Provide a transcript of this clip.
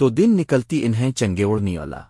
تو دن نکلتی انہیں چنگے اوڑنی والا۔